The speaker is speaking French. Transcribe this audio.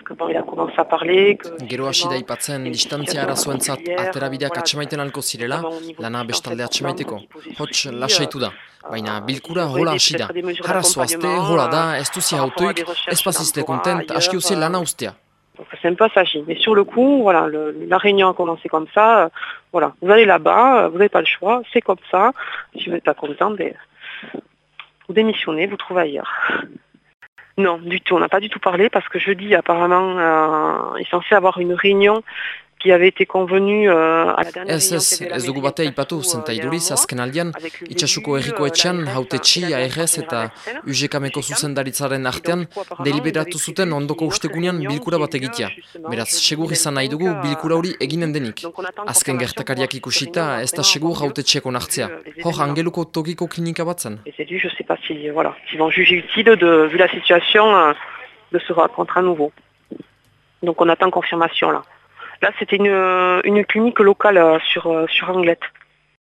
parce que bon, il a commencé à parler. Que, Gero hasi da ipatzen distantzia arazoentzat aterabideak atxemaiten alko zirela, lana bestalde atxemaiteko. Hots, lasaitu da. Baina bilkura hola hasi da. Hara zoazte, hola da, ez duzi hautuik, ez pasizte kontent, aski uzi lana ustea. Donc c'est un peu assagi. Mais sur le coup, voilà, le, la réunion a commencé comme ça. euh, voilà, vous allez là-bas, euh, vous n'avez pas le choix, c'est comme ça. Si vous n'êtes pas content, ben, vous démissionnez, vous trouvez ailleurs. Non, du tout. On n'a pas du tout parlé parce que jeudi, apparemment, euh, il est censé avoir une réunion qui avait été convenu euh, à la dernière Ez dugu bate ipatu zentaiduriz azken aldean itxasuko erriko etxean hautetxi ARS eta UGKameko zuzendaritzaren artean deliberatu zuten ondoko ustegunean bilkura bat egitea. Beraz, segur izan nahi dugu bilkura hori eginen denik. Azken gertakariak ikusita ez da segur hautetxeko nartzea. Hor, angeluko tokiko klinika batzen. Voilà, qui vont juger utile, de, vu la situation, de se rencontrer à nouveau. Donc on attend confirmation là. Là, c'était une, une clinique locale euh, sur, euh, sur Anglette.